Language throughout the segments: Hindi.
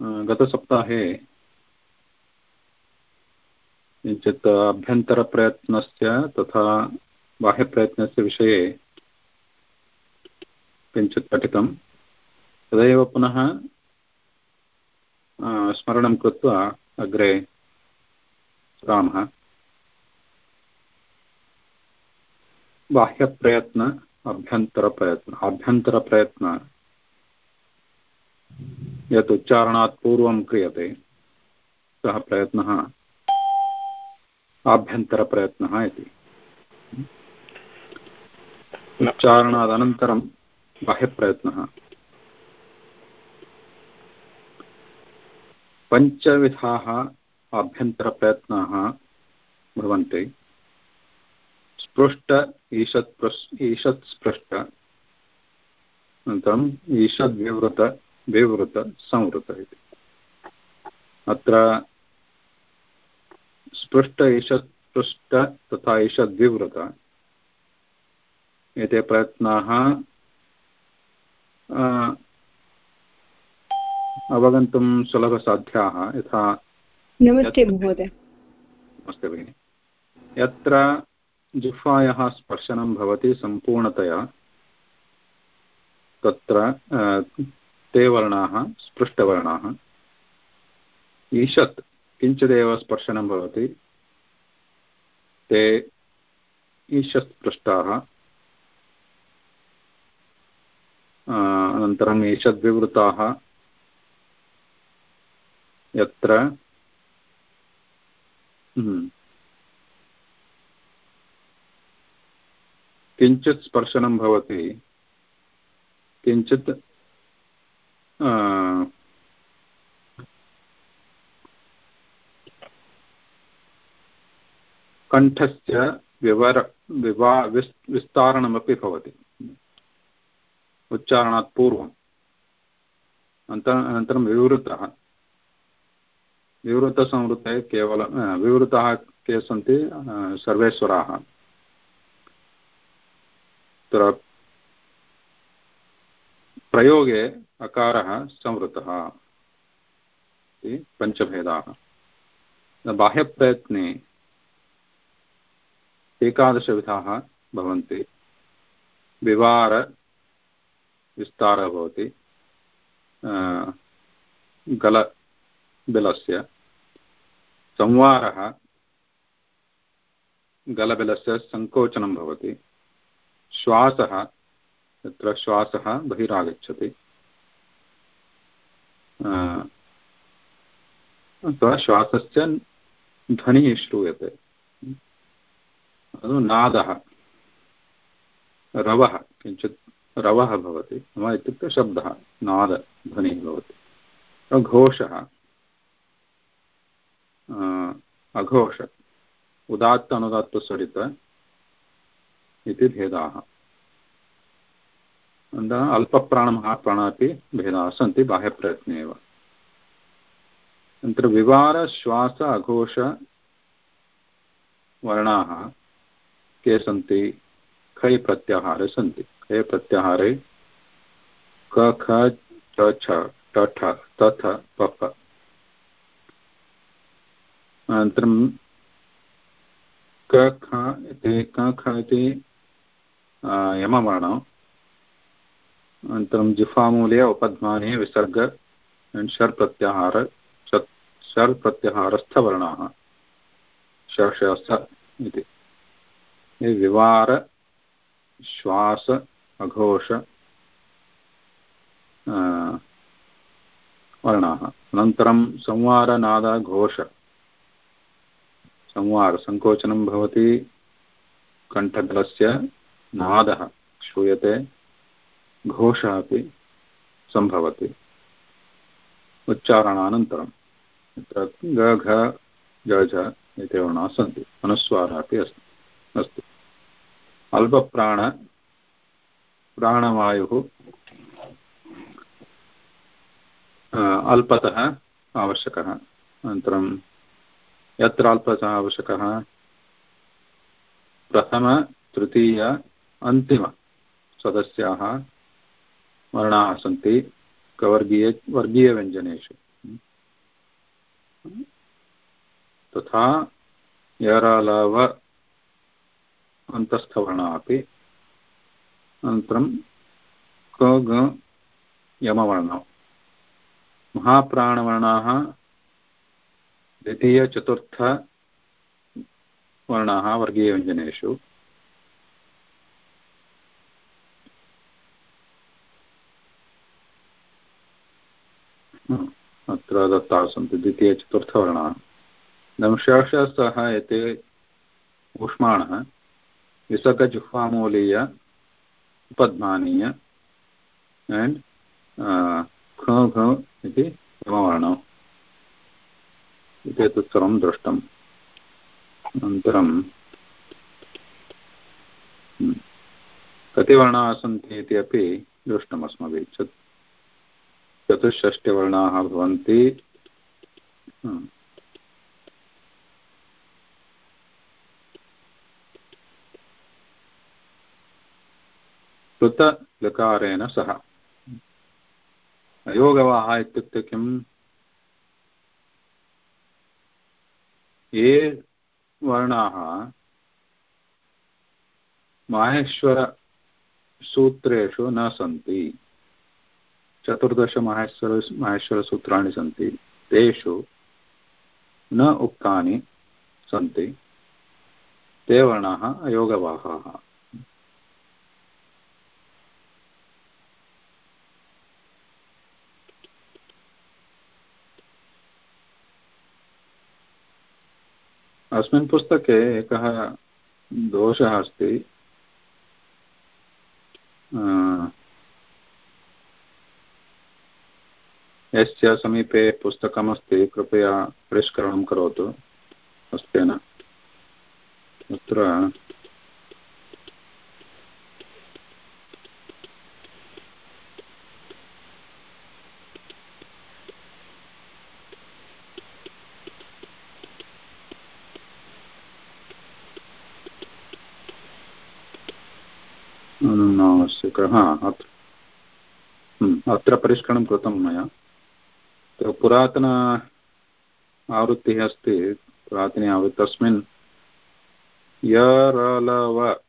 गतसप्ताहे किञ्चित् अभ्यन्तरप्रयत्नस्य तथा बाह्यप्रयत्नस्य विषये किञ्चित् पठितं तदेव पुनः स्मरणं कृत्वा अग्रे सरामः बाह्यप्रयत्न अभ्यन्तरप्रयत्न आभ्यन्तरप्रयत्न यत् उच्चारणात् पूर्वं क्रियते, सः प्रयत्नः, आभ्यन्तरप्रयत्नः इति। उच्चारणादनन्तरं बाह्यप्रयत्नः। पञ्चविधाः आभ्यन्तरप्रयत्नाः भवन्ति स्पृष्ट, ईषत् पृष्, ईषत् स्पृष्ट, अनन्तरम् ईषद्विवृत विवृत संवृत इति। अत्र स्पृष्ट ईषत् पृष्ट तथा ईषद्विवृत एते प्रयत्नाः अवगन्तुं सुलभसाध्याः। यथा नमस्ते महोदय। नमस्ते भगिनि। यत्र जिह्वायाः स्पर्शनं भवति सम्पूर्णतया तत्र ते वर्णाः स्पृष्टवर्णाः। ईषत् किञ्चिदेव स्पर्शनं भवति। ते ईषत् स्पृष्टाः अनन्तरम् ईषद्विवृताः। यत्र हम्म, किञ्चित् स्पर्शनं भवति। किञ्चित् कण्ठस्य विवर विवा विस् विस्तारणमपि भवति। उच्चारणात् पूर्वम् अनन्तरं विवृतः। विवृतसंवृते केवलं विवृताः के सन्ति सर्वे तत्र प्रयोगे अकारः संवृतः इति पञ्चभेदाः। बाह्यप्रयत्ने एकादशविधाः भवन्ति। विवार विस्तारः भवति। गलबिलस्य संवारः गलबिलस्य सङ्कोचनं भवति। श्वासः तत्र श्वासः बहिरागच्छति। अथवा श्वासस्य ध्वनिः श्रूयते। नादः, रवः, किञ्चित् रवः भवति नाम इत्युक्ते शब्दः नादध्वनिः भवति। घोषः अघोष उदात्त अनुदात्तस्वरित इति भेदाः। अनन्तरम् अल्पप्राणमहाप्राण अपि भेदाः सन्ति बाह्यप्रयत्ने एव अनन्तरं विवारश्वास अघोषवर्णाः के सन्ति? खै प्रत्याहारे सन्ति। खै प्रत्याहारे क, ख, च तथ पफ अनन्तरं क, ख क, ख यमवर्णः अनन्तरं जिह्वामूले उपध्माने विसर्ग षर् प्रत्याहार षर् प्रत्याहारस्थवर्णाः षष इति। विवार, श्वास, अघोष वर्णाः। अनन्तरं संवारनादघोष संवार सङ्कोचनं भवति, कण्ठदलस्य नादः श्रूयते। घोषः अपि सम्भवति। उच्चारणानन्तरं तत्र ग घ, ज झ एते वर्णाः सन्ति। अनुस्वारः अपि अस्ति। अस्तु अल्पप्राण, प्राणवायुः अल्पतः आवश्यकः। अनन्तरं यत्र अल्पतः आवश्यकः, प्रथम, तृतीय अन्तिमसदस्याः वर्णाः सन्ति कवर्गीय वर्गीयव्यञ्जनेषु। तथा यरलव अन्तस्थवर्णः अपि अनन्तरं क ग यमवर्णौ। महाप्राणवर्णाः अत्र दत्ताः सन्ति द्वितीयचतुर्थवर्णाः। दंशांशः एते ऊष्माणः विसर्गजुह्वामूलीय उपध्मानीय एण्ड् ख घ इति यमवर्णौ। इति एतत् सर्वं दृष्टम् अनन्तरं कति वर्णाः सन्ति इति अपि दृष्टम् चतुष्षष्टिवर्णाः भवन्ति। सह। अयोगवाः इत्युक्ते किम्? ये वर्णाः माहेश्वरसूत्रेषु न सन्ति। चतुर्दशमाहेश्वर माहेश्वरसूत्राणि सन्ति। तेषु न उक्तानि सन्ति। ते वर्णाः अयोगवाहाः। अस्मिन् पुस्तके एकः दोषः अस्ति। यस्य समीपे पुस्तकमस्ति कृपया परिष्करणं करोतु। हस्तेन तत्र आवश्यकः अत्र अत्र परिष्करणं कृतं मया। पुरातन आवृत्तिः अस्ति, पुरातनी आवृत्ति। तस्मिन् यरलव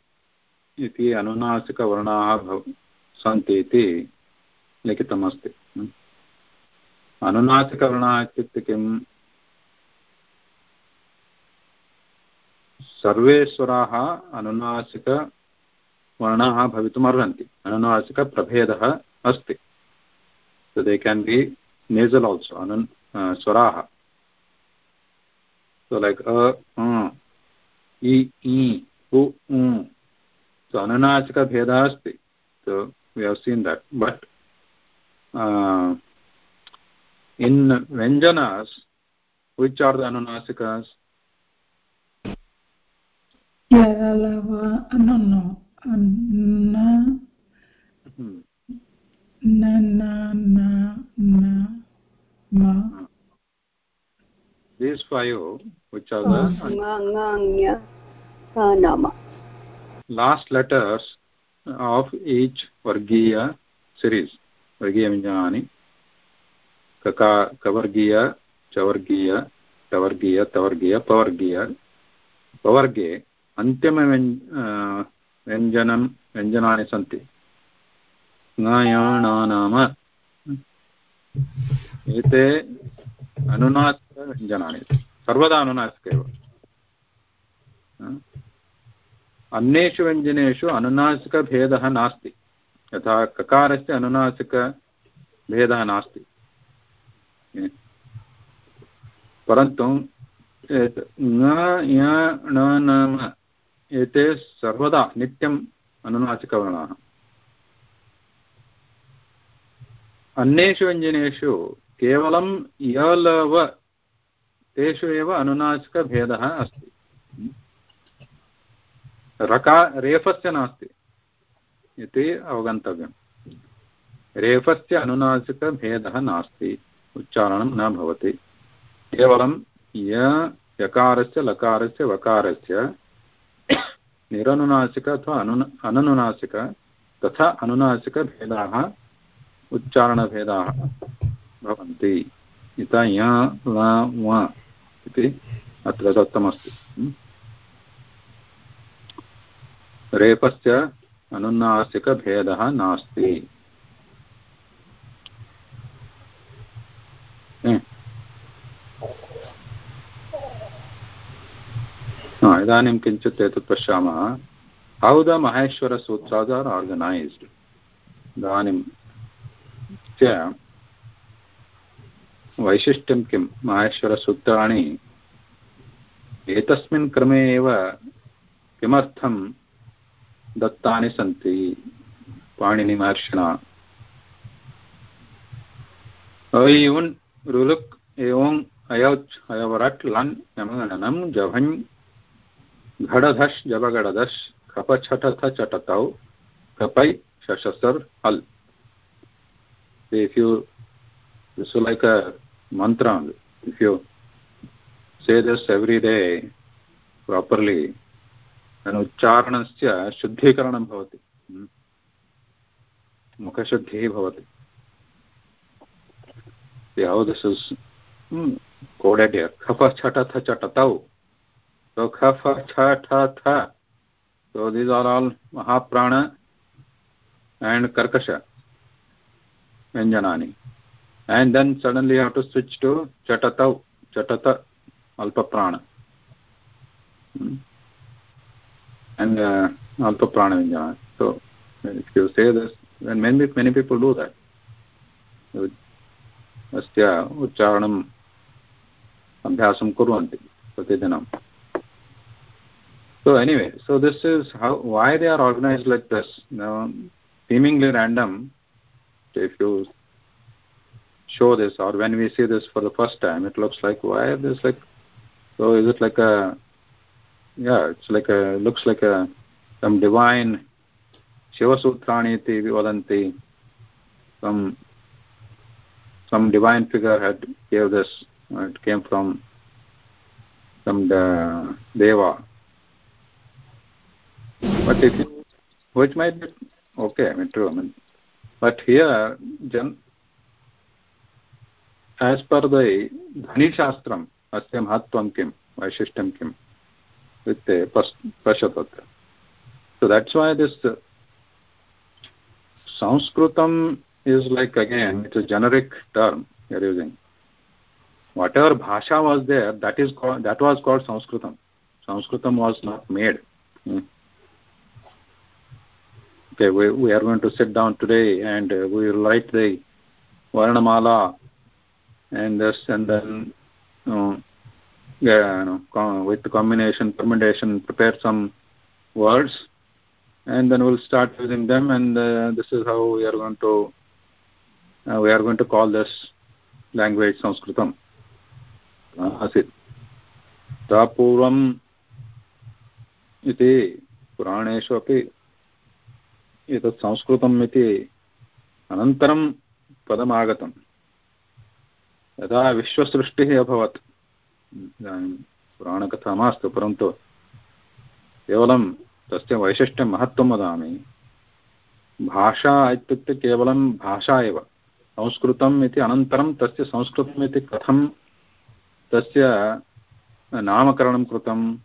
इति अनुनासिकवर्णाः भव, सन्ति इति लिखितमस्ति। अनुनासिकवर्णाः इत्युक्ते किम्? सर्वे स्वराः अनुनासिकवर्णाः भवितुम् अर्हन्ति अनुनासिकप्रभेदः अस्ति। So they can be nasal also anun uh, swaraha. So like a uh, e e u u. So anunasika bheda asti. So we have seen that. But uh, in vyanjanas which are the anunasikas yeah no no anna hmm. na na na these five which are the nama last letters of each vargiya series vargiya vyanjanani kaka kavargiya chavargiya tavargiya tavargiya pavargiya pavarge अन्त्यम व्यञ्जनं व्यञ्जनानि सन्ति नाम एते अनुनासिकव्यञ्जनानि सर्वदा अनुनासिक एव। अन्येषु व्यञ्जनेषु अनुनासिकभेदः नास्ति। यथा ककारस्य अनुनासिकभेदः नास्ति। परन्तु एते सर्वदा नित्यम् अनुनासिकवर्णाः। अन्येषु व्यञ्जनेषु केवलं यलव तेषु एव अनुनासिकभेदः अस्ति। रका, रेफस्य नास्ति। इति अवगन्तव्यं रेफस्य अनुनासिकभेदः नास्ति। उच्चारणं न भवति। केवलं य, यकारस्य, लकारस्य, वकारस्य निरनुनासिक अथवा अनु अननुनासिक तथा अनुनासिकभेदाः उच्चारणभेदाः भवन्ति। यथा य इति अत्र दत्तमस्ति रेफस्य अनुनासिकभेदः नास्ति। इदानीं किञ्चित् एतत् पश्यामः। हौ द महेश्वरसूत्रास् आर् आर्गनैस्ड् इदानीं वैशिष्ट्यं किं माहेश्वरसूत्राणि एतस्मिन् क्रमे एव किमर्थं दत्तानि सन्ति? पाणिनिमहर्षिणा अयुन् रुलुक् एवम् अयौच् अयवरट् लन् यमगणनं जभञ् घडधश् जबगडधश् खपछटथ चटतौ कपै shashasar hal if you this is like mantra if you say this every day properly then उच्चारणस्य शुद्धीकरणं भवति मुखशुद्धिः भवति how this is hmm, coded here kapha chata tha chatatau so kapha chata tha so these are all mahaprana and karkasha vyanjanani and then suddenly you have to switch to chatata chatata alpa prana hmm. and uh, alpa prana vyanjana so if you say this then many many people do that अस्य उच्चारणम् अभ्यासं कुर्वन्ति प्रतिदिनं so anyway so this is how why they are organized like this now seemingly random if you show this or when we see this for the first time it looks like why is this like so is it like a yeah it's like a looks like a some divine shivasutrani iti vadanti some some divine figure had gave this it came from some uh, deva. But it which might be okay i mean true i mean but here as per the dhani shastram asya mahatvam kim vaishishtyam kim with the pashatat so that's why this sanskritam is like again it's a generic term you're using. Whatever bhasha was there that is called that was called sanskritam. Sanskritam was not made. Hmm. Okay we, we are going to sit down today and uh, we will write the varnamala and this and then uh, yeah, you know, with the combination permutation prepare some words and then we'll start using them and uh, this is how we are going to uh, we are going to call this language sanskritam asit पूर्वम् इति पुराणेषु अपि एतत् संस्कृतम् इति अनन्तरं पदमागतं यदा विश्वसृष्टिः अभवत्। इदानीं पुराणकथा मास्तु, परन्तु केवलं तस्य वैशिष्ट्यं महत्त्वं वदामि। भाषा इत्युक्ते केवलं भाषा एव। संस्कृतम् इति अनन्तरं तस्य संस्कृतम् इति कथं, तस्य नामकरणं कृतं,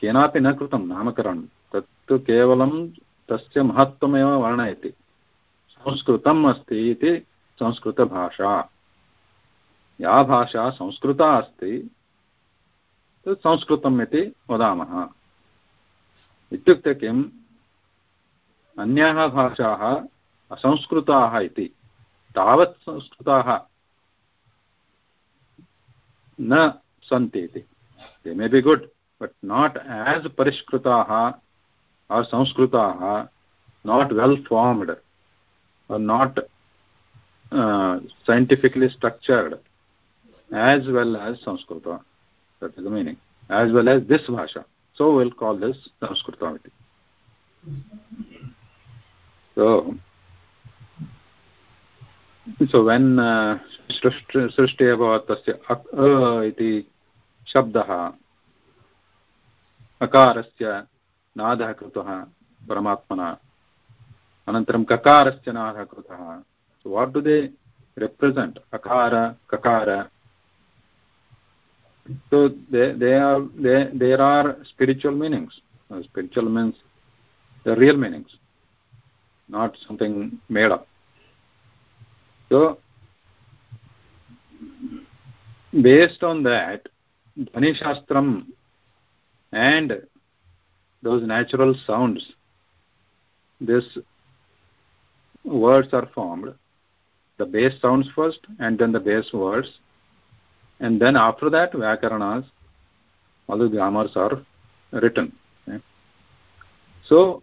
केनापि न कृतं नामकरणं, तत्तु केवलं तस्य महत्त्वमेव वर्णयति। संस्कृतम् अस्ति इति संस्कृतभाषा। या भाषा संस्कृता अस्ति तत् संस्कृतम् इति वदामः। इत्युक्ते किम्? अन्याः भाषाः असंस्कृताः इति तावत् संस्कृताः न सन्ति इति। They may be good but not as परिष्कृताः Sanskritaha not well formed or not uh, scientifically structured. As well as Sanskrita. That is the meaning. As well as this Bhasha. So we'll call this Sanskrita. So, so when uh, सृष्टि अभवत् तस्य अ इति शब्दः अकारस्य नादः कृतः परमात्मना अनन्तरं ककारस्य नादः कृतः what do they represent akara kakara so they they are they there are spiritual meanings. Uh, spiritual means the real meanings not something made up. So based on that dhani shastram and those natural sounds this words are formed. The base sounds first and then the base words and then after that vyakaranas all the grammars are written. Okay? so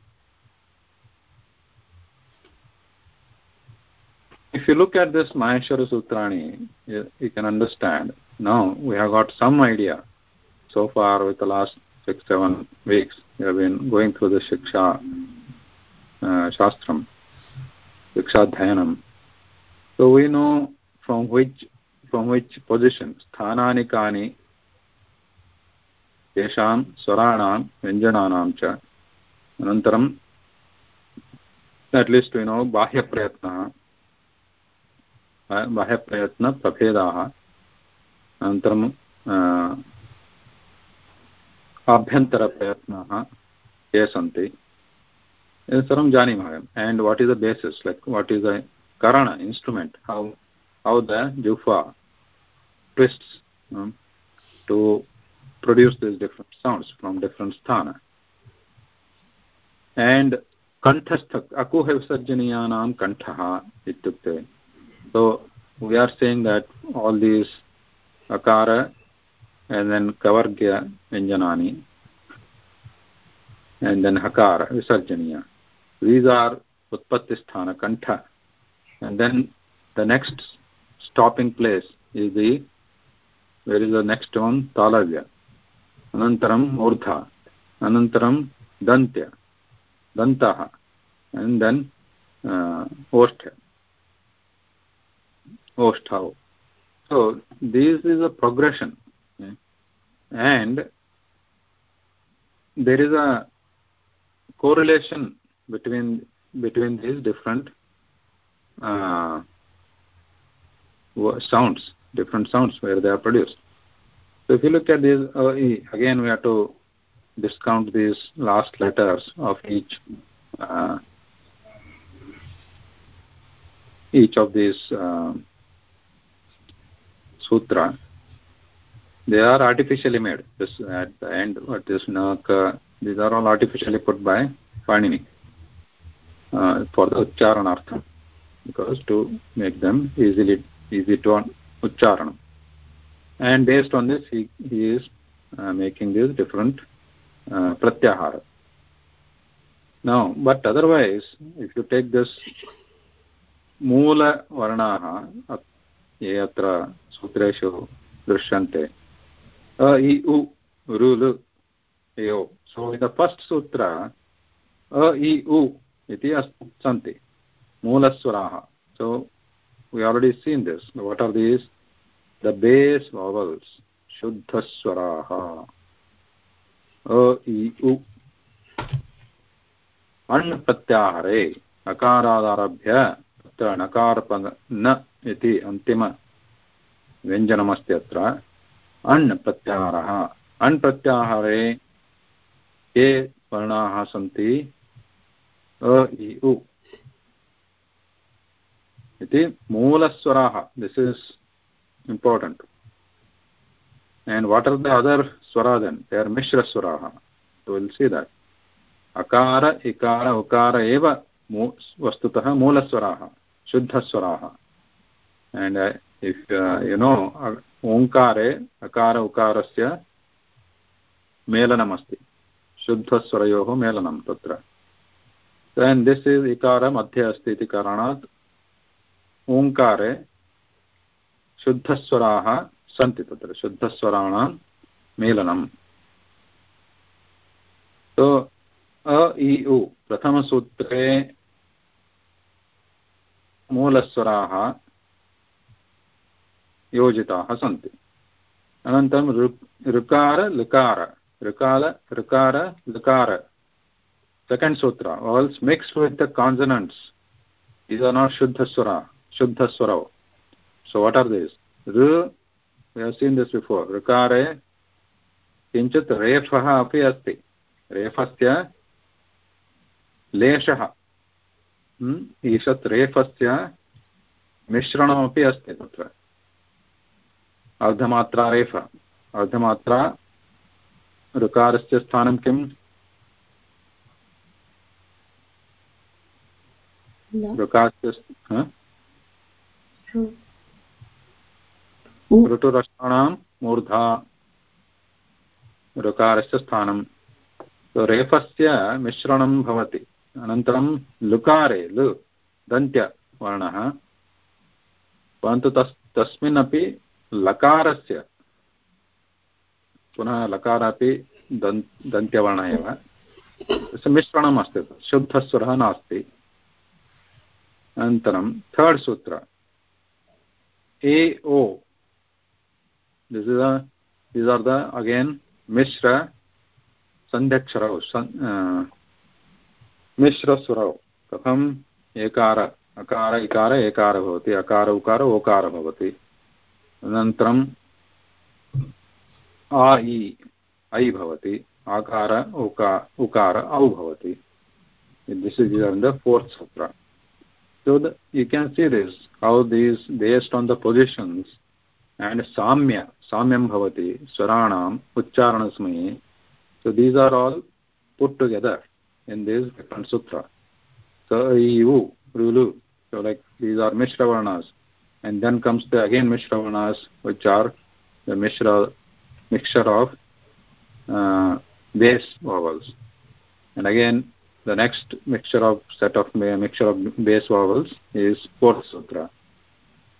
if you look at this maheshwara sutrani you, you can understand. Now we have got some idea. So far with the last six seven weeks we have been going through the shiksha uh, shastram shiksha dhyanam so we know from which from which position sthanani kani तेषां स्वराणां व्यञ्जनानां च। अनन्तरं अट्लीस्ट् यु नो बाह्यप्रयत्नः बाह्यप्रयत्नप्रभेदाः। अनन्तरं आभ्यन्तरप्रयत्नाः ये सन्ति? सर्वं जानीमः and what is the basis like what is the Karan instrument how how the जुह्वा twists um, to produce these different sounds from different sthana. And kanthastha akuha visarjaniyanam kanthaha ityukte. So we are saying that all these akara and then kavargya vyanjanani and then hakara visarjaniya. These are utpatti sthana kantha. And then the next stopping place is the is the next one talavya anantaram urdha anantaram dantya. Dantaha. And then uh, oshtha so this is a progression. And there is a correlation between between these different uh, sounds different sounds where they are produced. So if you look at these, uh, again we have to discount these last letters of each uh, each of these uh, sutra. They are artificially made. This at the end, what this naka, these are all artificially put by Panini uh, for the ucharanartha, because to make them easily easy to uchcharanam and based on this he, he is uh, making these different uh, pratyahara now but otherwise if you take this मूल वर्णाः ये अत्र सूत्रेषु दृश्यन्ते अ इ उ रुलु यो सो द फस्ट् सूत्र अ इ उ इति सन्ति मूलस्वराः सो we already seen this. What are these? The base vowels. Shuddha swaraha. A i u. अण् प्रत्याहारे अकारादारभ्य तत्र नकारपङ् न इति अन्तिमव्यञ्जनमस्ति अत्र अण् प्रत्याहारः अण् प्रत्याहारे ये वर्णाः सन्ति अ इ उ इति मूलस्वराः. This is important and what are the other Swara then they are मिश्रस्वराः विल् सी देट् अकार इकार उकार एव मू वस्तुतः मूलस्वराः शुद्धस्वराः एण्ड् इफ् यु नो ओङ्कारे अकार उकारस्य मेलनमस्ति शुद्धस्वरयोः मेलनं तत्र देन् दिस् इस् इकार मध्ये अस्ति इति कारणात् ओङ्कारे शुद्धस्वराः सन्ति तत्र, शुद्धस्वराणां मेलनम्। तो अ, इ, उ, प्रथमसूत्रे मूलस्वराः योजिताः सन्ति। अनन्तरं ऋकार, लकार, ऋकाल, ऋकार, लकार। Second sutra all mixed with the consonants. These are not shuddha swara so what are these? r we have seen this before ऋकारे किञ्चित् रेफः अपि अस्ति। रेफस्य लेशः। ईषत् रेफस्य मिश्रणमपि अस्ति तत्र। अर्धमात्रा रेफ। अर्धमात्रा ऋकारस्य स्थानं किम्? ऋकारस्य ऋटुरक्षाणां मूर्धा ऋकारस्य स्थानं। रेफस्य मिश्रणं भवति। अनन्तरं लुकारे, लु, दन्त्यवर्णः। परन्तु तस् तस्मिन् लकारस्य, पुनः लकार अपि दन्, दन्त्यवर्णः एव। तस्य मिश्रणम् अस्ति शुद्धस्वरः नास्ति। अनन्तरं थर्ड् सूत्र। ए ओ this is a these are the again mishra sandhyaksharau मिश्रस्वरौ कथम् एकार अकार इकार एकार भवति अकार उकार ओकार भवति अनन्तरम् आ इ ऐ भवति आकार उका उकार औ भवति is in the fourth sutra so the, you can see this how these based on the positions and samya samyam bhavati swaranaam uchcharanasmaye so these are all put together in this different sutra. So you rulu so like these are mishra varnas and then comes the again mishra varnas which are the mishra mixture of uh, base vowels. And again the next mixture of set of mixture of base vowels is fourth sutra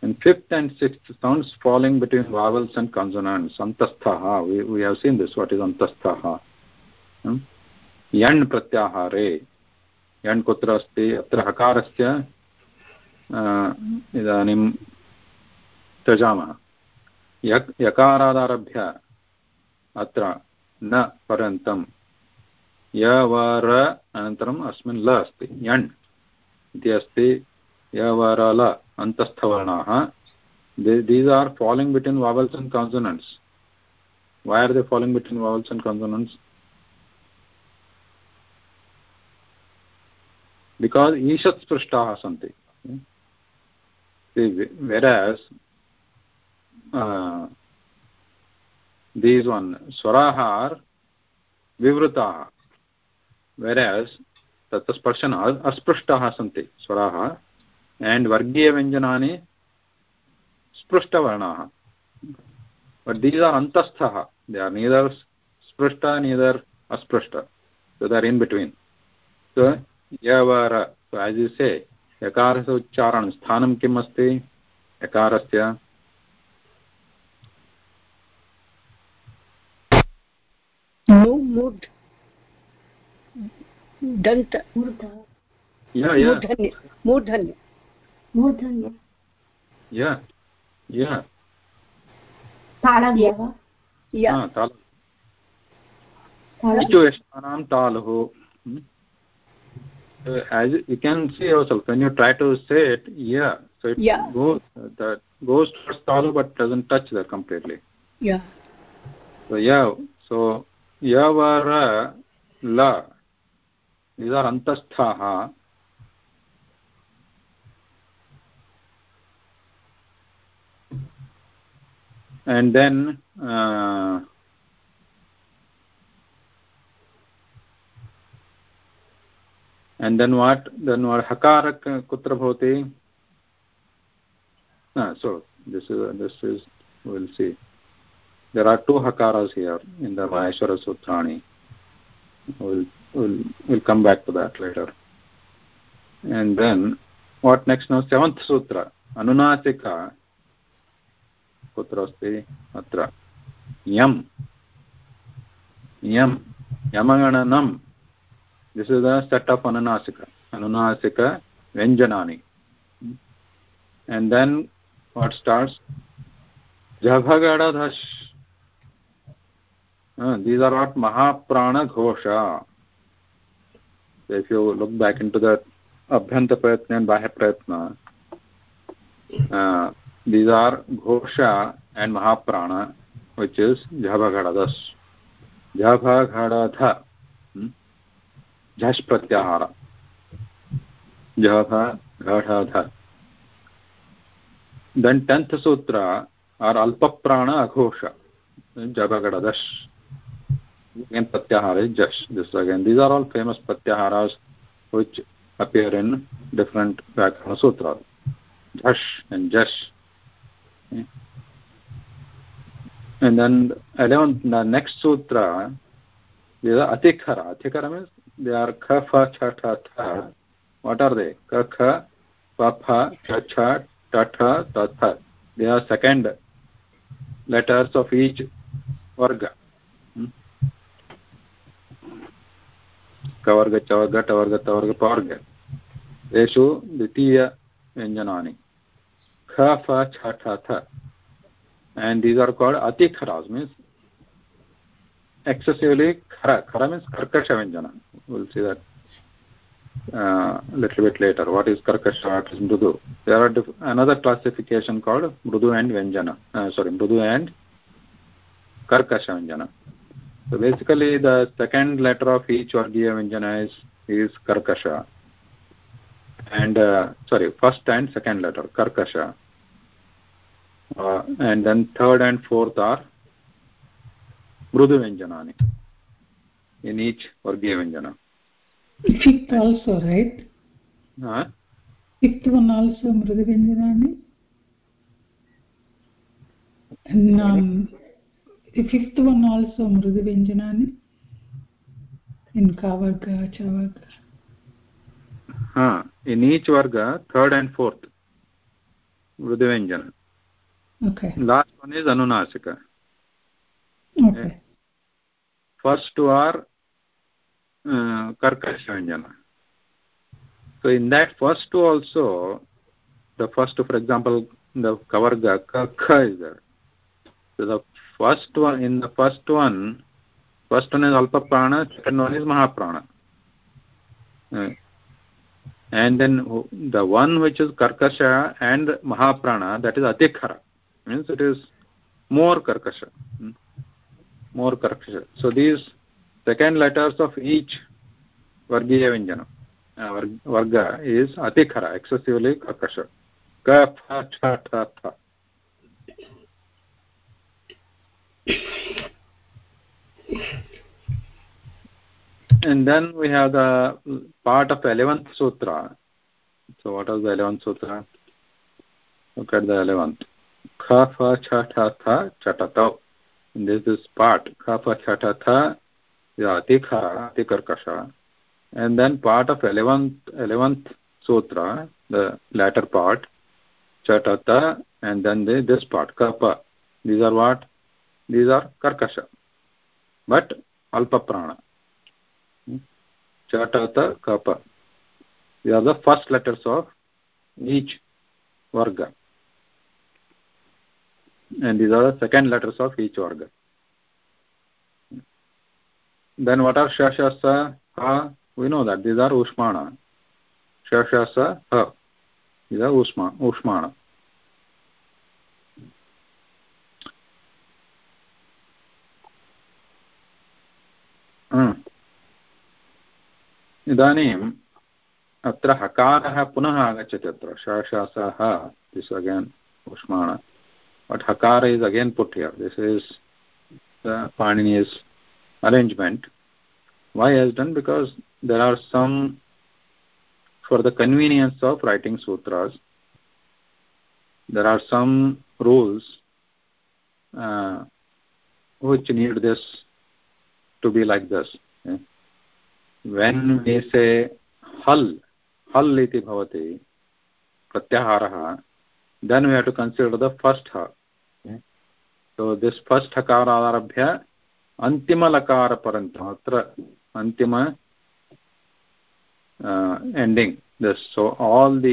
and fifth and sixth sounds falling between vowels and consonants. Antasthaha. We, we have seen this. What is antasthaha? Hmm? यण् प्रत्याहारे यण् कुत्र अस्ति अत्र हकारस्य इदानीं त्यजामः यक् यकारादारभ्य अत्र न पर्यन्तं य वार अनन्तरम् अस्मिन् ल अस्ति, यण् इति अस्ति य वार ल, अन्तस्थवर्णाः। These are falling between vowels and consonants why are they falling between vowels and consonants because ईषत् स्पृष्टाः सन्ति वेरास् दीस् वन् स्वराः आर् विवृताः whereas तत्र स्पर्शन अस्पृष्टाः सन्ति स्वराः and vargiyavyanjanani sprushtavarnaha but these are antasthaha they are neither sprushta neither asprishta so they are in between so yavara so as you say yakarasya uchcharan sthanam kim asti yakarasya no mud dant yeah yeah mudhanya mudhanya मूर्धन्य yeah yeah तालव्यः yeah इचुयष्टानां तालुः as you can see yourself when you try to say it yeah so it yeah. goes that goes towards talu but doesn't touch that completely yeah so yeah so yavara la These are antasthaha and then uh, and then what then what hakara kutra bhavati ah, so this is this is we'll see there are two hakaras here in the maheshwara sutrani we'll, we'll we'll come back to that later and then what next now seventh sutra anunasika कुत्र अस्ति अत्र यम् यम् यमगणनं this is the set of अनुनासिक अनुनासिकव्यञ्जनानि and then what starts jabhagadadhash uh, these are what mahaprana ghosha So if you look back into the abhyanta prayatna and bahya prayatna uh, these are Ghosha and Mahaprana, which is Jhabagadadas. Jhabhagadadha. Hmm? Jash Pratyahara. Jhabhagadadha. Then 10th Sutra are Alpaprana Aghosha. Jhabagadadas. Again, Pratyahara is Jash. This again. These are all famous Pratyaharas which appear in different Vyakarana Sutras. Jash and Jash. Okay. And then 11th, the next sutra, these are Atikara. Means they are Kha, Fa, Cha, Ta, Tha. What are they? Ka, Kha, Pa, Pha, Cha, Cha, Tha, Tha. They are second letters of each varga. कवर्ग चवर्ग टवर्ग तवर्ग पवर्ग येषु द्वितीय व्यञ्जनानि ख फ छ ठ थ एण्ड् दीस् आर् काल्ड् अति खराज् मीन्स् एक्सेसिव्लि खर खर means कर्कषव्यञ्जनानि will little bit later what is कर्कष what is मृदु अनदर् क्लासिफिकेशन् काल्ड् मृदु एण्ड् व्यञ्जन सोरि मृदु एण्ड् कर्कषव्यञ्जन so basically the second letter of each vargiya vyanjana is is karkasha. And uh, sorry first and second letter karkasha. Uh, and then third and fourth are mrudu vyanjanani in each vargiya vyanjana. Fifth also right? Huh? fifth one also mrudu vyanjanani? And um, the fifth one also mrudu vyanjanani in kavarga chavarga huh. in each varga third and fourth mrudu vyanjana Okay. Last one is Anunasika. Okay. First two are uh, Karkasha So in that first two also, the first two, for example, the Kavarga, Ka, is there. So the first one, in the first one, first one is Alpa Prana, second one is Mahaprana. Uh, and then the one which is Karkasha and Mahaprana, that is Atikhara means it is more karkasha hmm? more karkasha so these second letters of each vargiya vyanjana uh, varga is atikhara excessively karkasha ka pha cha tha tha and then we have the part of 11th sutra so what is the 11th sutra look at the 11th kha fa cha tha tha chatata and this is part kha fa cha tha tha yeah tikha tikarkasha and then part of 11th 11th sutra the latter part chatata and then the, this part kapa these are what these are karkasha but alpa prana chatata kapa these are the first letters of each varga and these are the second letters of each organ. Then what are shashasa, ha? We know that these are ushmana. Shashasa, ha. These are ushma, ushmana. इदानीम् अत्र हकारः पुनः आगच्छति अत्र शशासः this again उष्माण but hakara is again put here this is the Panini's arrangement why has done because there are some for the convenience of writing sutras there are some rules uh, which need this to be like this When मेसे हल हल इति then we have to consider the first ह सो दिस फ़र्स्ट हकार आरभ्य अंतिम लकार पर्यंत अंतिम ending this so all the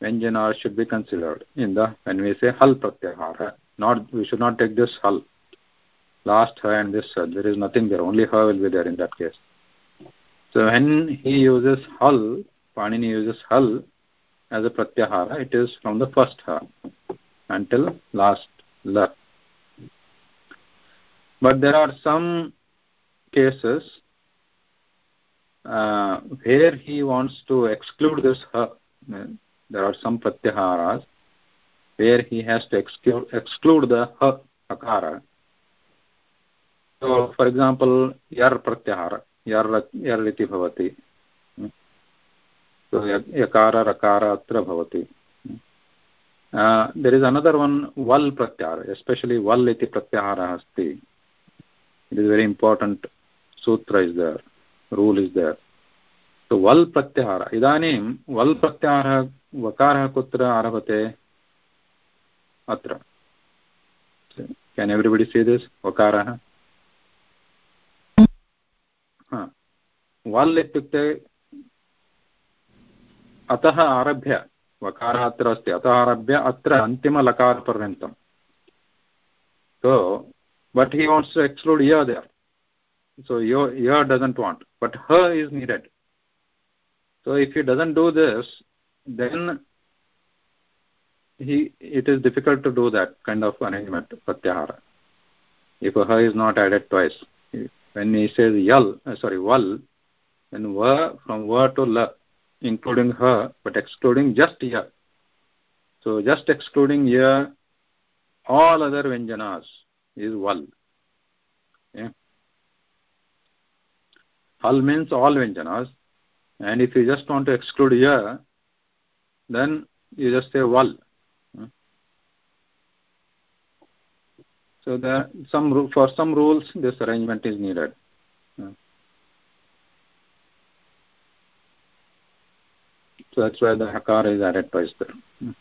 व्यंजन are should be considered in the when we say हल प्रत्याहार not we should not take this हल लास्ट ह and this there is nothing there only ह will be there in that case so when he uses hal panini uses hal as a pratyahara it is from the first ha until last la. But there are some cases uh, where he wants to exclude this ha. There are some pratyaharas where he has to exclude, exclude the ha akara. So for example yar pratyahara यर् यर् इति भवति हम्म। तो यकार रकार अत्र भवति। देर् इस् अनदर् वन् वल् प्रत्याहार एस्पेशलि वल् इति प्रत्याहारः अस्ति। इट् इस् वेरि इम्पार्टेण्ट् सूत्र is the rule is the वल् प्रत्याहार, इदानीं वल् प्रत्याहारः, वकारः कुत्र आरभते? अत्र। केन् एव्रिबडि सी दिस् वकारः? Val ityukte अतः आरभ्य वकारः अत्र अस्ति अतः आरभ्य अत्र अन्तिमलकारपर्यन्तं so but he wants to exclude ya there so ya, ya doesn't want but her is needed so if he doesn't do this then he it is difficult to do that kind of arrangement pratyahara if ha is not added twice when he says yal uh, sorry wal va from va to la including her but excluding just ya so just excluding ya all other vyanjanas is val yeah. means all vyanjanas and if you just want to exclude ya then you just say val hmm. so there some for some rules this arrangement is needed so that's why the hakara is added twice there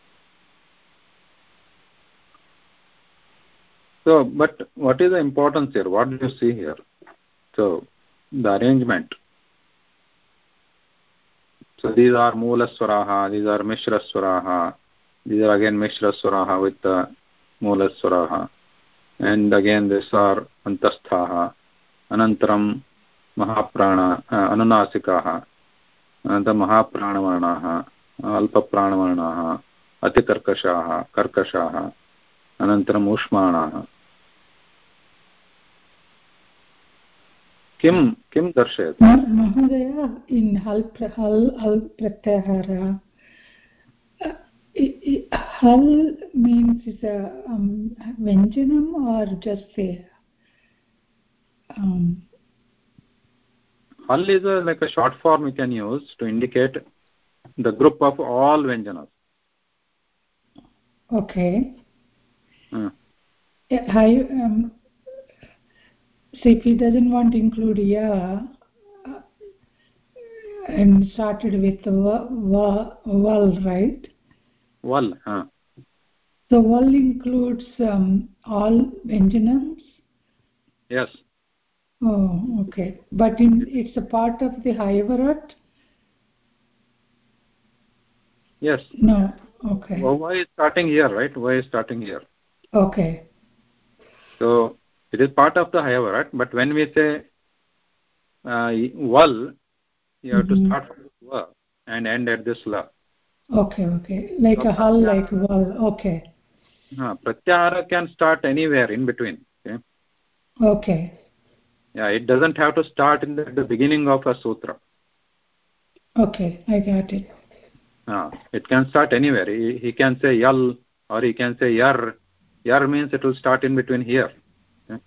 so but what is the importance here what do you see here so the arrangement so these are mula swaraha these are mishra swaraha these are again mishra swaraha with the mula swaraha and again these are antasthaha anantaram mahaprana uh, anunasikaha अनन्तरं महाप्राणवर्णाः अल्पप्राणवर्णाः अतिकर्कशाः कर्कशाः अनन्तरम् ऊष्माणाः। किं किं दर्शयति? महोदय इन् हल् हल् हल् प्रत्याहार। means is a um, vyanjanam hal is a, like a short form we can use to indicate the group of all vyanjanas okay. Hmm. I, um, so if he doesn't want to include ya uh, and started with va, va, val right? Val huh. so val includes um, all vyanjanams yes Oh, okay. But in, it's a part of the Hayavarat? Yes. No. Okay. Well, why is starting here, right? Why is starting here? Okay. So it is part of the Hayavarat, but when we say uh, Val, you have mm -hmm. to Mm-hmm. start from Va and end at this La. Okay, okay. Like so, a Hal, like Val. Okay. Uh, Pratyahara can start anywhere in between. Okay. Okay yeah it doesn't have to start in the, the beginning of a sutra. Okay i got it. Uh, it can start anywhere. He, he can say yal or he can say yar. Yar means it will start in between here. Okay?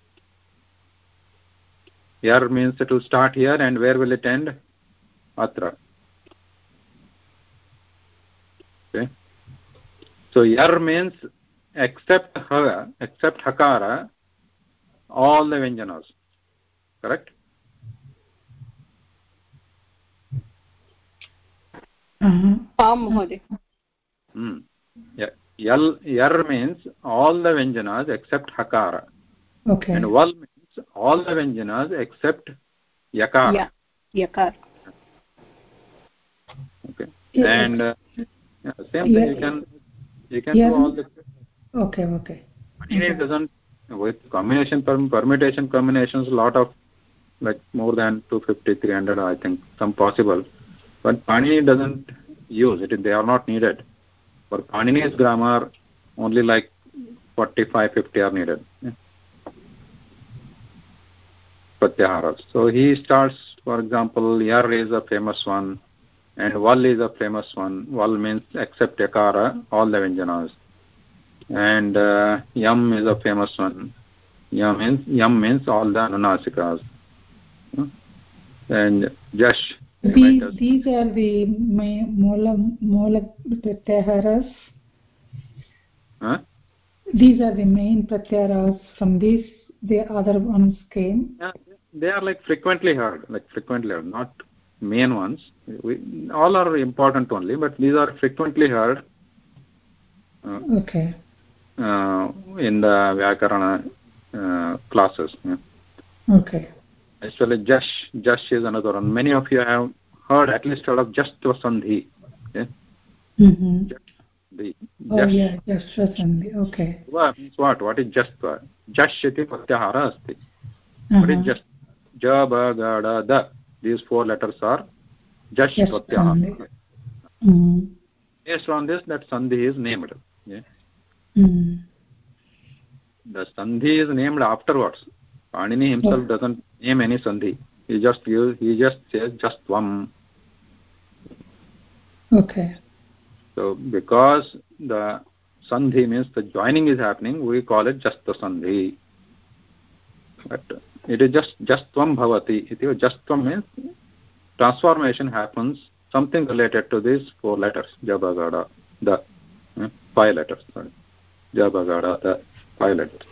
yar means it will start here and where will it end? Atra. Okay. So yar means except ha except hakara all the vyanjanas correct आं महोदय yal yar means all the vyanjanas except hakara okay and val means all the vyanjanas except yakara yeah yakar okay yeah. and uh, yeah, same thing yeah. you can you can yeah. do all the okay okay Panini okay. doesn't with combination permutation combinations a lot of like more than 250 300 i think some possible. But Panini doesn't use it. They are not needed. For panini's grammar only like 45 50 are needed. Pratyaharas so he starts for example yar is a famous one and val is a famous one. Val means except yakara all the vyanjanas and uh, yam is a famous one. Yam means yam means all the anunasikas and jash these, these are the mola mola pratyaharas huh? these are the main pratyaharas from these the other ones came. Yeah, they are like frequently heard like frequently heard not main ones. We, all are important only but these are frequently heard uh, okay. uh, in the vyakarana uh, classes yeah. okay actually jash jash is another one. Many of you have heard at least heard of jastva sandhi okay mm-hmm. the oh yeah jastva sandhi okay. What means what? What is jastva jash iti pratyahara asti. Uh-huh. what is just ja ba ga da da. These four letters are jash pratyahara. Mm-hmm. based on this that sandhi is named. Yeah. Mm-hmm. the sandhi is named afterwards panini himself okay. doesn't name any sandhi. He just use he just says just one. Okay. So because the sandhi means the joining is happening we call it just the sandhi. But it is just just justvam bhavati iti justvam means transformation happens something related to these four letters jabagada the eh, five letters sorry. Jabagada the five letters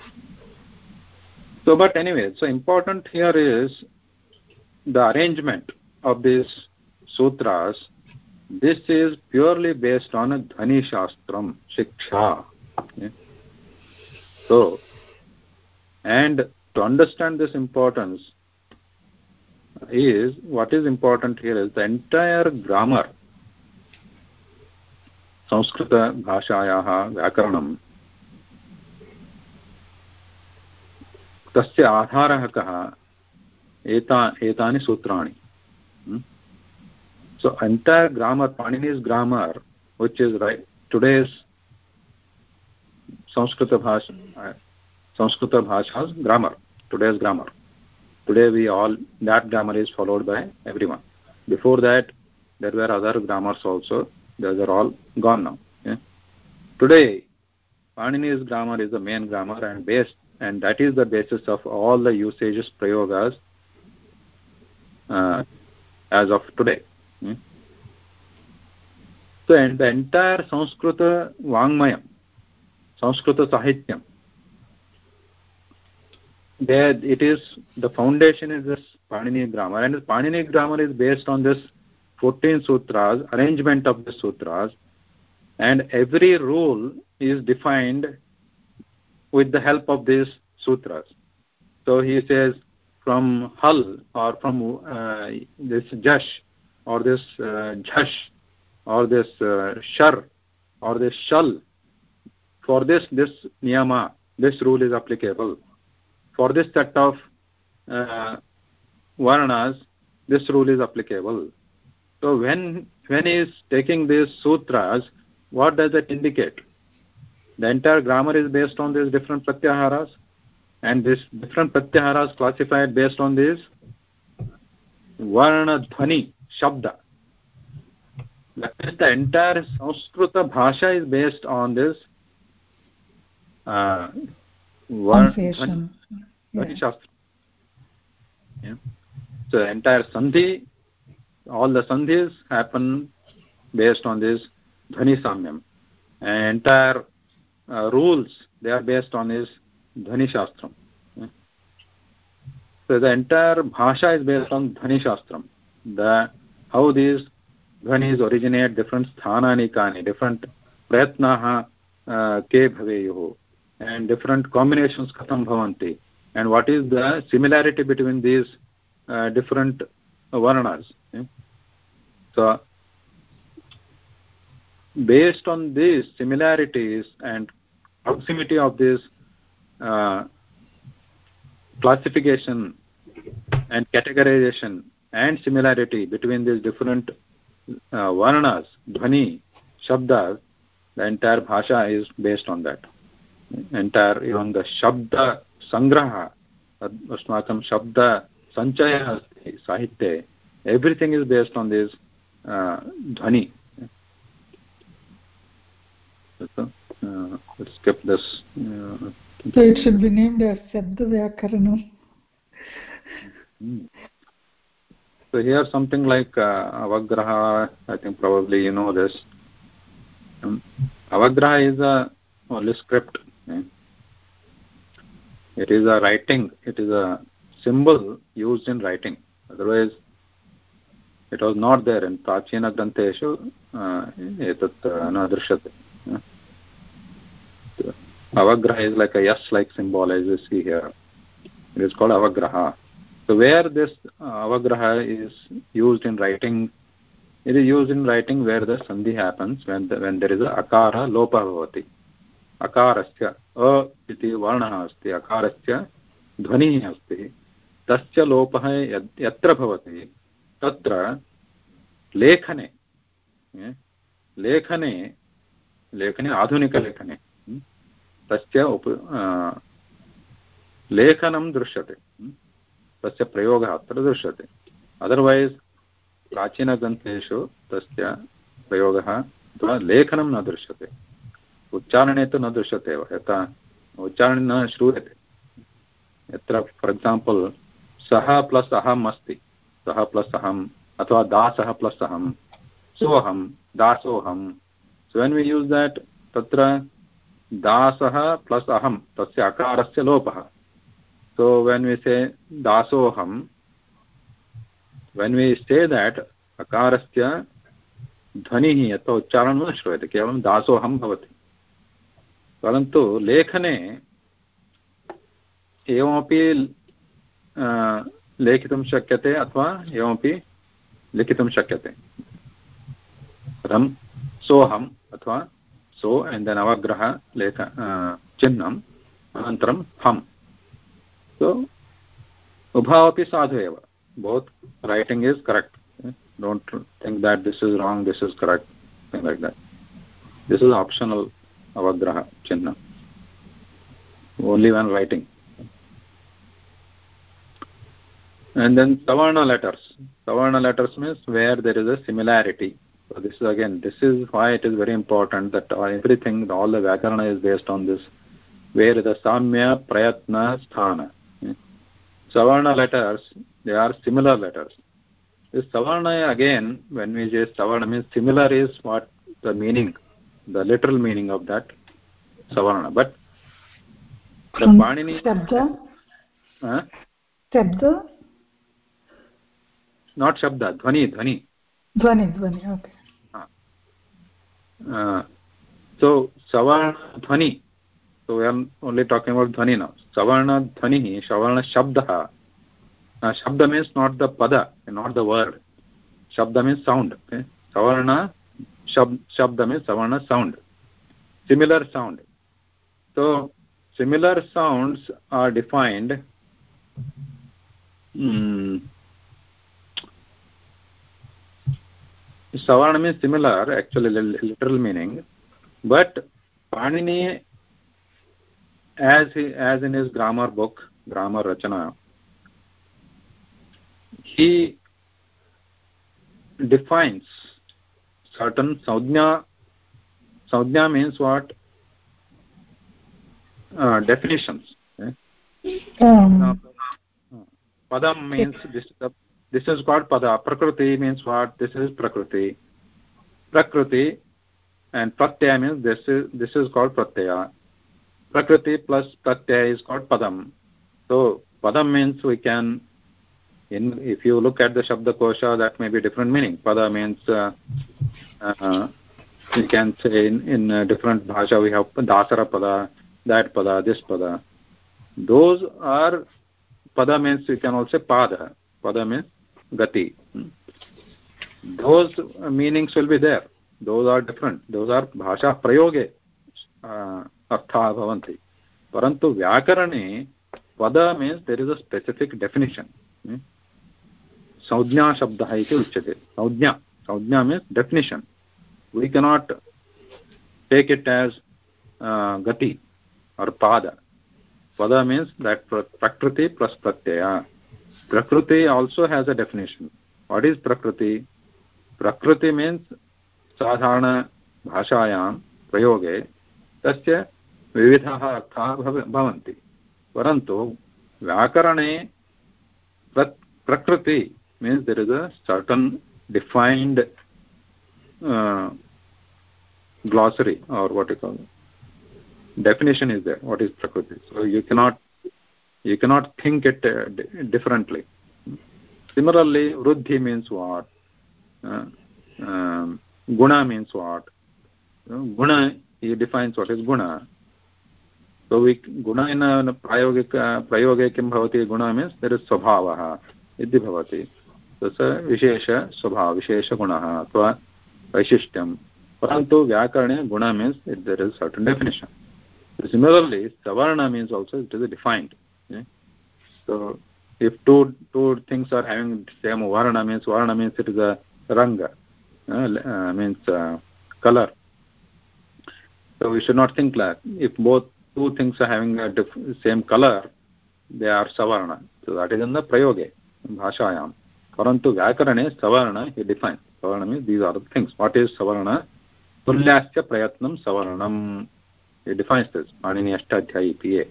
so but anyway so important here is the arrangement of these sutras this is purely based on a dhani shastram shiksha okay? so and to understand this importance is what is important here is the entire grammar संस्कृतभाषायाः व्याकरणं तस्य आधारः कः? एता, एतानि सूत्राणि। So entire grammar Panini's grammar which is right today's संस्कृतभाषा संस्कृतभाषास् grammar today's grammar today we all that grammar is followed by every one before that there were other grammars also there are all gone now today Panini's grammar is the main grammar and based and that is the basis of all the usages prayogas uh, as of today. Hmm? so and the entire sanskrita vangmayam sanskrita sahityam there it is the foundation is this panini grammar. And this panini grammar is based on this 14 sutras arrangement of the sutras. And every rule is defined with the help of these sutras. So he says from hal or from uh, this jash or this uh, jash or this uh, shar or this shal for this this niyama this rule is applicable. For this set of uh, varnas this rule is applicable. So when when he is taking these sutras what does it indicate the entire grammar is based on these different pratyaharas and this different pratyaharas classified based on this varna dhvani shabda. That is the entire sanskrita bhasha is based on this uh, dhvani shastra. Yeah. so the entire sandhi all the sandhis happen based on this dhvani samyam and entire uh, rules they are based on his dhani shastram. So the entire bhasha is based on dhani shastram. The how these dhvanis originate different sthanani kani different prayatnaah uh, ke bhaveyuh and different combinations katham bhavanti and what is the similarity between these uh, different varnas yeah? so based on these similarities and proximity of this uh, classification and categorization and similarity between these different uh, varnas, dhvani, shabdas, the entire bhasha is based on that. Entire, even the shabda sangraha, अस्माकं शब्द सञ्चयः अस्ति साहित्ये everything is based on this uh, dhvani so, uh, let's skip this uh, so it should be named as shabda vyakaranam hmm. so here something like uh, avagraha i think probably you know this um, avagraha is a only script okay? it is a writing it is a symbol used in writing otherwise it was not there in prachina granteshu etat न दृश्यते avagraha is like a yes like symbol as you see here it is called avagraha so where this avagraha is used in writing it is used in writing where the sandhi happens when the, when there is a akara lopa bhavati अकारस्य अ इति वर्णः अस्ति अकारस्य ध्वनिः अस्ति तस्य लोपः यत्र भवति तत्र लेखने लेखने लेखने आधुनिकलेखने तस्य उप लेखनं दृश्यते। तस्य प्रयोगः अत्र दृश्यते। अदर्वैस् प्राचीनग्रन्थेषु तस्य प्रयोगः अथवा लेखनं न दृश्यते। उच्चारणे तु न दृश्यते एव, यथा उच्चारणे न श्रूयते। यत्र फार् एक्साम्पल् सः प्लस् अहम् अस्ति। सः प्लस् अहम्, अथवा दासः प्लस् अहं सोऽहं, दासोऽहं। So when we use that तत्र दासः प्लस् अहं, तस्य अकारस्य लोपः। सो वेन् वि से दासोऽहं वेन् वि से देट् अकारस्य ध्वनिः अथवा उच्चारणं न श्रूयते, केवलं दासोऽहं भवति। परन्तु लेखने एवमपि लेखितुं शक्यते अथवा एवमपि लिखितुं शक्यते। रं सोऽहम् अथवा सो एंड देन् अवग्रह लेख चिन्ह अनन्तरं हम सो उभावपि साधु एव both is is correct don't think that this is this this is correct think like that this is अवग्रह चिन्ह only one writing and then savarna letters. Savarna letters means where there is a similarity. So this is again this is why it is very important that everything all the vyakarana is based on this. Where the samya prayatna sthana. Hmm? Savarna letters they are similar letters. This savarna again when we say savarna means similar is what the meaning the literal meaning of that savarna. But the hmm. panini shabda huh? shabda not shabda dhvani dhvani ध्वनि ध्वनि ओके सो सवर्ण ध्वनि so we are only talking about ध्वनि नाउ सवर्ण ध्वनि सवर्ण शब्द शब्द मीन्स नॉट द पद नॉट द वर्ड शब्द मीन्स साउंड सवर्ण शब्द में सवर्ण साउंड सिमिलर साउंड तो सिमिलर साउंड्स आर डिफाइंड सवर्ण mean similar actually literal meaning but Panini as as in his grammar book grammar Rachna he defines certain संज्ञा संज्ञा means what definition Padma means this is called pada. Prakriti means what? This is prakriti. Prakriti and pratyaya means this is this is called pratyaya. Prakriti plus pratyaya is called padam. So padam means we can in if you look at the shabda kosha that may be different meaning. Pada means uh, uh, you can say in, in uh, different bhasha we have dasara pada that pada this pada. Those are pada means you can also pada. Pada means gati those meanings will be there those are different those are bhasha prayoge uh, artha bhavanti parantu vyakarane pada means there is a specific definition संज्ञा शब्दः इति उच्यते संज्ञा means definition. We cannot take it as uh, gati or pada. Pada means that prakriti plus pratyaya. Prakriti also has a definition. What is prakriti? Prakriti means sadharana भाषायां प्रयोगे तस्य विविधाः अर्थाः भवन्ति परन्तु व्याकरणे प्रकृति means there is a certain defined glossary or what you call it. definition is there what is prakriti so you cannot you cannot think it uh, differently similarly vruddhi means what uh, um, guna means what guna he defines what is guna so we guna in a prayogik prayoge kim bhavati guna means there is swabhavah इति भवति तस्य विशेष स्वभाव विशेषगुणः अथवा वैशिष्ट्यं परन्तु व्याकरणे गुण means there is certain definition similarly savarna means also it is defined okay? so if two two things are having same varna means varna means it is a ranga uh, means uh, color so we should not think like if both two things are having a same color they are savarna so that is in the prayoge bhashayam parantu vyakarane savarna he defines savarna means these are the things what is savarna तुल्याश्च प्रयत्नं सवर्णम् it defines this panini ashtadhyayi pa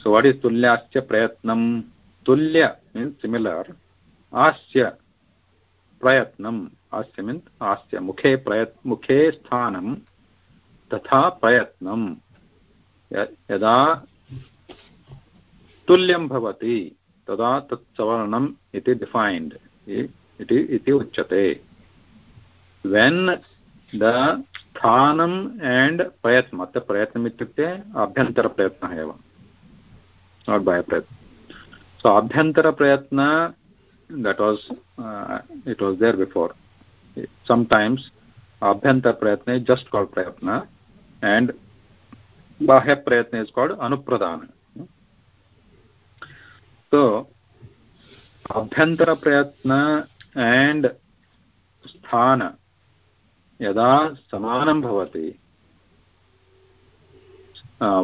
so what is tulyasya prayatnam tulya means similar asya prayatnam asya means asya mukhe prayat mukhe sthanam तथा प्रयत्नं यदा तुल्यं भवति तदा तत् सवर्णम् इति डिफैन्ड् इति उच्यते वेन् द स्थानम् एण्ड् प्रयत्नम् अत्र प्रयत्नम् इत्युक्ते आभ्यन्तरप्रयत्नः एव नाट् बाह्यप्रयत्न सो आभ्यन्तरप्रयत्न that was uh, it was there before sometimes abhyantar prayatna is just called prayatna and bahya prayatna is called anupradana so abhyantara prayatna and sthana यदा समानं भवति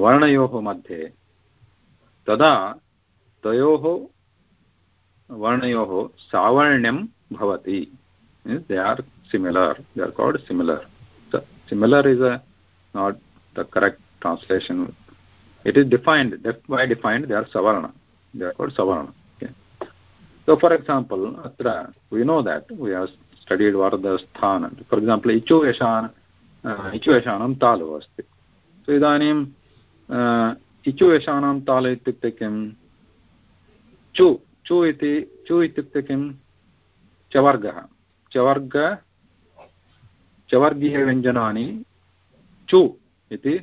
वर्णयोः मध्ये तदा तयोः वर्णयोः सावर्ण्यं भवति. They are similar they are called similar similar is a not the correct translation it is defined डेफ् by defined they are सवर्ण दे आर् काल्ड् सवर्ण सो फार् एक्साम्पल् अत्र we know that we have studied वर्धस्थान् for example इचुवेशान् इचुवेशानं तालु अस्ति सो इदानीं इचुवेषाणां ताल इत्युक्ते किं चु चु इति चु इत्युक्ते किं चवर्गः चवर्ग चवर्गीयव्यञ्जनानि चु इति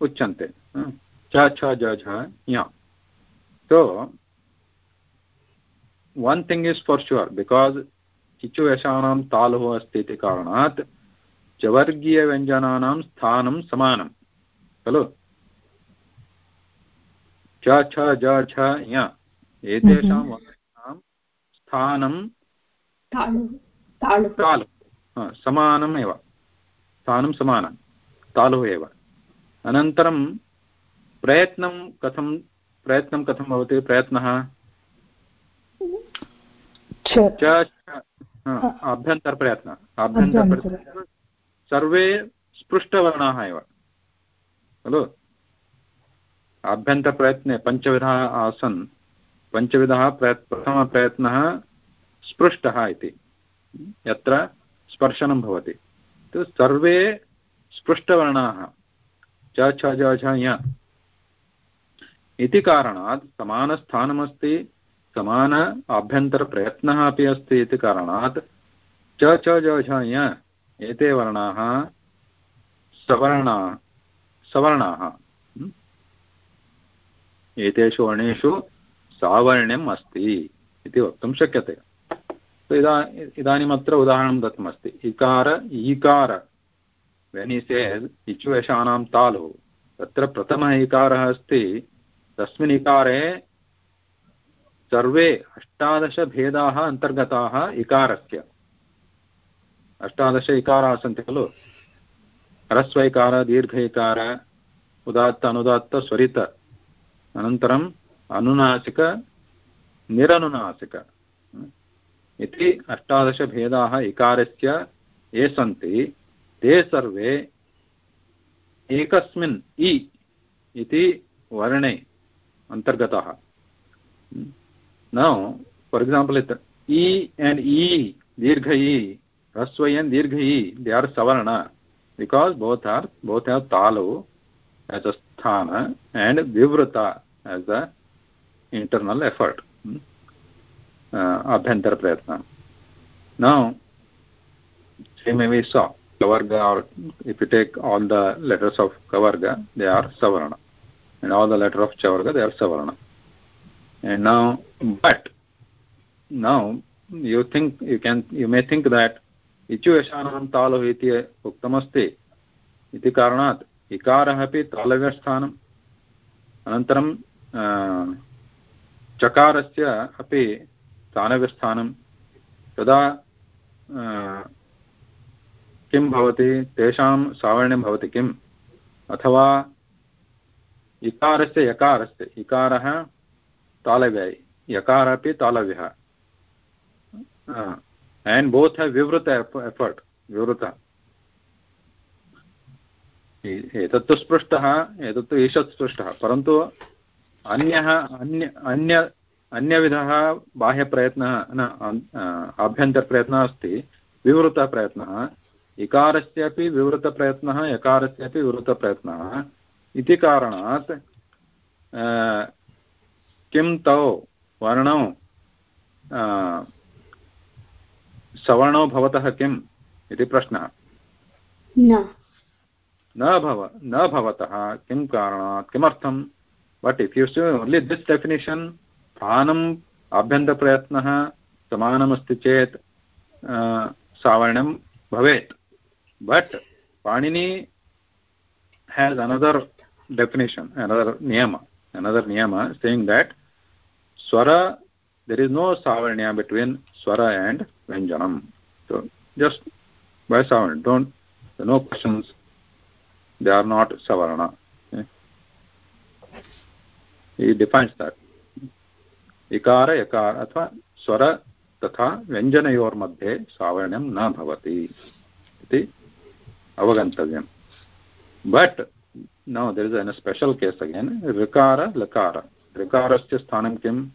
उच्यन्ते च छ ज झ ञा so one thing is for sure because चिचुवेषाणां तालुः अस्ति इति कारणात् चवर्गीयव्यञ्जनानां स्थानं समानं खलु च छ ज झ य। एतेषां वर्णानां स्थानं तालु समानम् एव। स्थानं समानं। तालुः एव। अनन्तरं प्रयत्नं कथं प्रयत्नं कथं भवति? प्रयत्नः? आभ्यन्तरप्रयत्नः आभ्यन्तरप्रयत्नः सर्वे स्पृष्टवर्णाः एव। खलु? आभ्यन्तरप्रयत्ने पञ्चविधाः आसन्। पञ्चविधः प्रयत् प्रथमप्रयत्नः स्पृष्टः इति। यत्र स्पर्शनं भवति। सर्वे स्पृष्टवर्णाः। च छ ज झ य। इति कारणात् समानस्थानमस्ति, समान आभ्यन्तरप्रयत्नः अपि अस्ति इति कारणात् च च, ज झ य एते वर्णाः सवर्णा, सवर्णाः। एतेषु वर्णेषु सावर्ण्यम् अस्ति इति वक्तुं शक्यते। इदा, इदानीमत्र उदाहरणं दत्तमस्ति। इकार, ईकार वेन् इ सेस् इचुवेषाणां तालु, तत्र प्रथमः इकारः अस्ति, तस्मिन् इकारे सर्वे अष्टादशभेदाः अन्तर्गताः इकारस्य। अष्टादश इकाराः सन्ति खलु? ह्रस्वैकार दीर्घ इकार उदात्त, अनुदात्त, स्वरित। अनन्तरम् अनुनासिक निरनुनासिक इति अष्टादशभेदाः इकारस्य ये सन्ति ते सर्वे एकस्मिन् इ इति वर्णे अन्तर्गतः now for example it e and e dirgha e rasva and dirgha e they are savarna because both are both have talu as a sthana as a internal effort uh, abhyantar prayatna now same way we saw kavarga or if you take all the letters of kavarga they are savarna and all the letter of chavarga they are savarna and now but now you think you can you may think that इचुयशानां तालुः इति उक्तमस्ति इति कारणात् इकारः अपि तालव्यस्थानम् अनन्तरं चकारस्य अपि तालव्यस्थानं तदा किं भवति? तेषां सावर्ण्यं भवति किम्? अथवा, इकारस्य यकारस्य, इकारः तालव्य यकार अपि तालव्यः। एण्ड् हेव् विवृत एफर्ट् विवृत। एतत्तु स्पृष्टः, एतत्तु ईषत् स्पृष्टः, परन्तु अन्यः अन्य अन्य अन्यविधः बाह्यप्रयत्नः न आभ्यन्तरप्रयत्नः अस्ति विवृतप्रयत्नः इकारस्यापि विवृतप्रयत्नः यकारस्यापि विवृतप्रयत्नः इति कारणात् किं तौ वर्णौ सवर्णौ भवतः किम् इति प्रश्नः। न। भव न भवतः किं कारणात् किमर्थं but if you only this definition स्थानम् आभ्यन्तरप्रयत्नः समानमस्ति चेत् सावर्ण्यं भवेत् but Panini has another definition another niyama another niyama saying that swara there is no savarnya between swara and vyanjanam so just by savarna don't no questions they are not savarna okay? He defines that इकार यकार अथवा स्वर तथा व्यञ्जनयोर्मध्ये सावर्ण्यं न भवति इति अवगन्तव्यम् but now there is a special case again rikara lakara rikarasya sthanam kim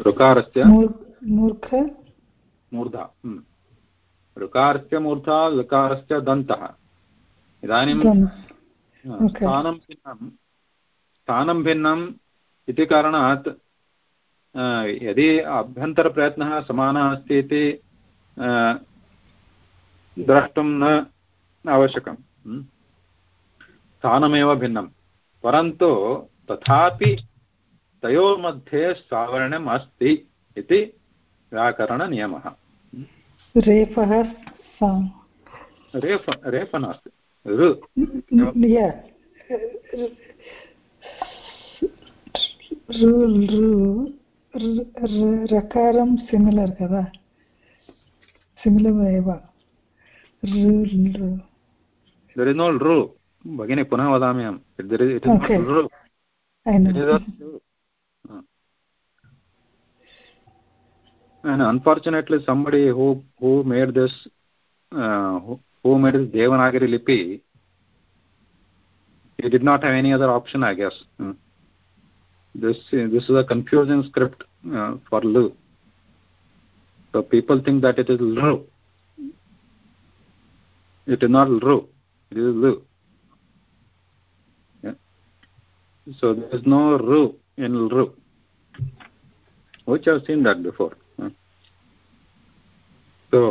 ऋकारस्य मूर्ख मूर्धा ऋकारस्य मूर्धा लकारस्य दन्तः इदानीं स्थानं भिन्नं। स्थानं भिन्नम् इति कारणात् यदि अभ्यन्तरप्रयत्नः समानः अस्ति इति द्रष्टुं न आवश्यकं स्थानमेव भिन्नं परन्तु तथापि तयोर्मध्ये सावर्ण्यम् अस्ति इति व्याकरणनियमः। रेफः रेफ रेफ नास्ति रकारं सिमिलर् कदा सिमिलर् एव there is no ru भगिनी पुनः वदामि अहं there is it is okay. not ru I know. And unfortunately somebody who who made this uh, who, who made this devanagari lipi he did not have any other option i guess. Uh, this this is a confusing script uh, for lu. So people think that it is lu. It is not ru it is lu. So there is no ru in ru which i've seen that before? So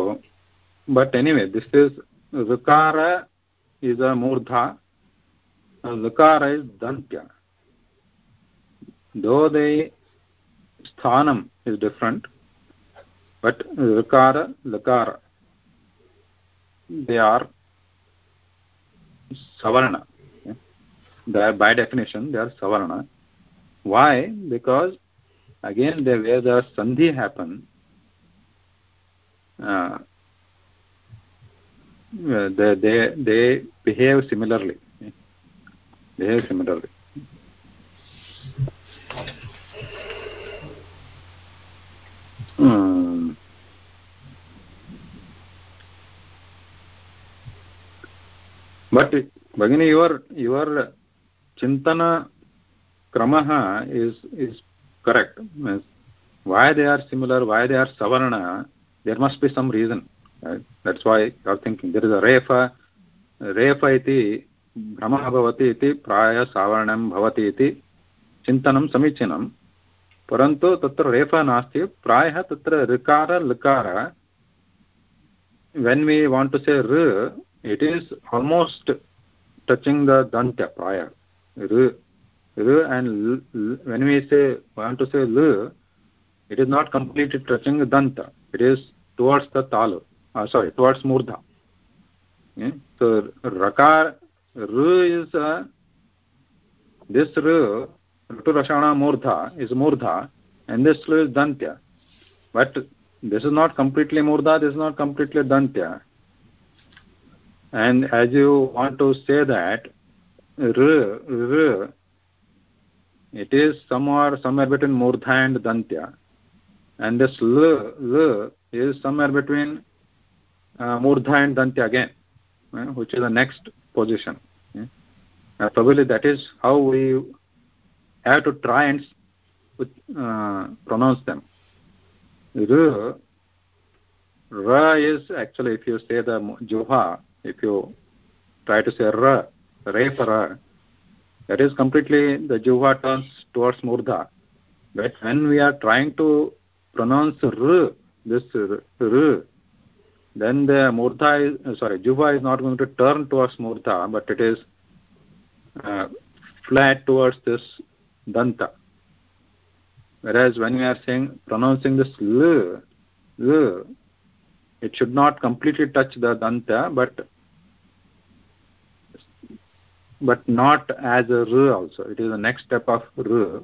but anyway this is rukara is a murdha and lukara is dantya. Though the sthanam is different but rukara lakara they are savarna. They are by definition they are savarna. Why? Because again they, where the sandhi happen uh, they, they they behave similarly. behave similarly. um, but bagini your your chintana kramaha is is correct. means why they are similar why they are savarna there must be some reason right? that's why you are thinking there is a refa refa iti भ्रमः भवति इति प्रायः सावरणं भवति इति चिन्तनं समीचीनं परन्तु तत्र रेफः नास्ति प्रायः तत्र ऋकार लकार when we want to say r it is almost touching the danta praya r r and l, when we say want to say l it is not completely touching the danta it is towards the tal uh, sorry towards murdha yeah? so rakar r is uh, this r rashana murdha is murdha and this l is dantya but this is not completely murdha this is not completely dantya and as you want to say that r, r it is somewhere somewhere between murdha and dantya and this l, l is somewhere between uh, murdha and dantya again uh, which is the next position. Uh, probably that is how we have to try and uh, pronounce them. R, ra is actually if you say the juha if you try to say ra, re for ra, that is completely the juva turns towards murdha. But when we are trying to pronounce r, this r, then the murdha is, sorry, juva is not going to turn towards murdha, but it is uh, flat towards this danta. Whereas when we are saying pronouncing this l, l, it should not completely touch the danta, but but not as a r also. It is the next step of r,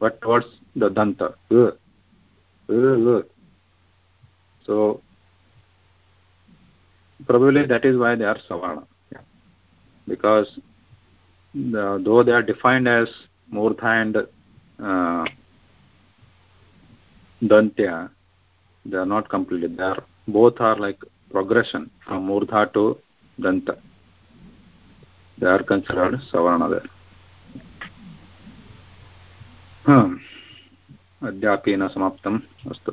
but towards the danta. R, r, r. So probably that is why they are savana, because the, though they are defined as murdha and uh, dantya, they are not completely. They are both are like progression from murdha to danta. they are considered savarna there hmm. अद्यापि न समाप्तम् अस्तु।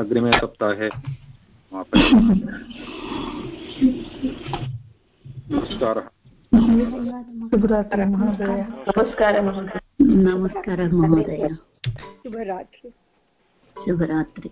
अग्रिमे सप्ताहे नमस्कारः। नमस्कारः नमस्कारः महोदय। शुभरात्रि। शुभरात्रि।